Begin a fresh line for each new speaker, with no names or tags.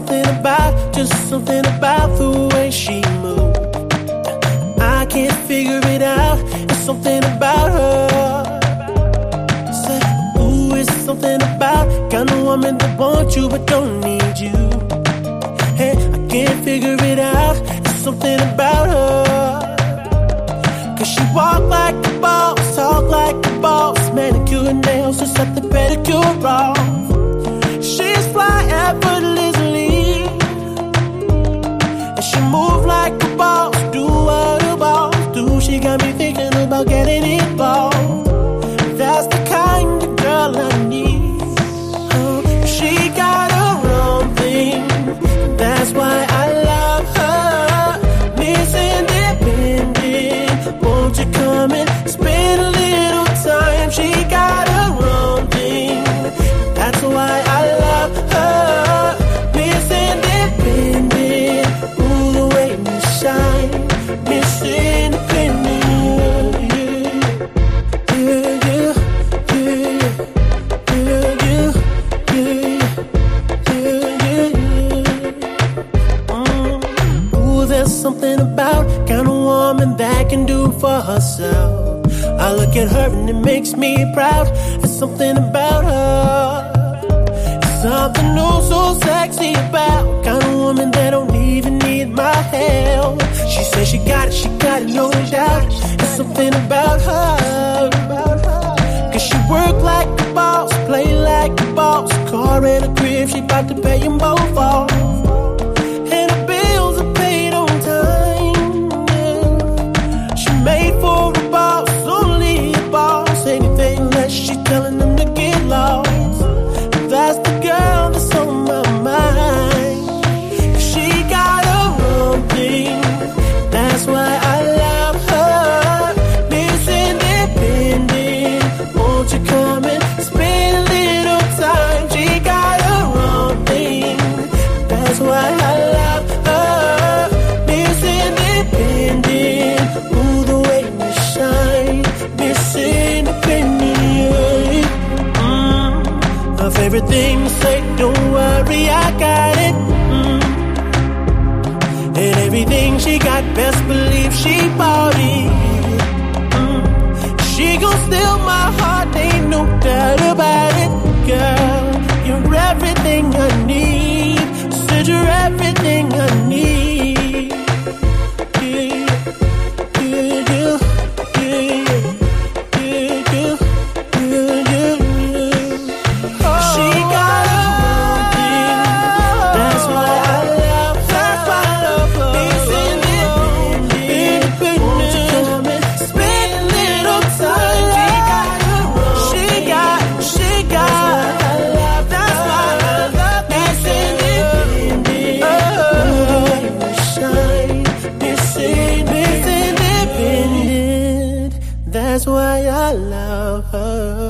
something about, just something about the way she moved. I can't figure it out. It's something about her. Said, Ooh, it's something about kind of woman that wants you but don't need you. Hey, I can't figure it out. It's something about her. Cause she walk like a boss, talk like a boss, manicure nails, just set the pedicure wrong. There's something about kind of woman that can do for herself. I look at her and it makes me proud. There's something about her. Something new so sexy about kind of woman that don't even need my help. She says she got it, she got it, no doubt. There's something about her. Cause she work like a boss, play like a boss. Car and a crib, she bout to pay them both off. Mm. Her favorite thing to say, don't worry, I got it. Mm. And everything she got, best believe she bought it. Mm. She gon' steal my heart, ain't no doubt That's why I love her.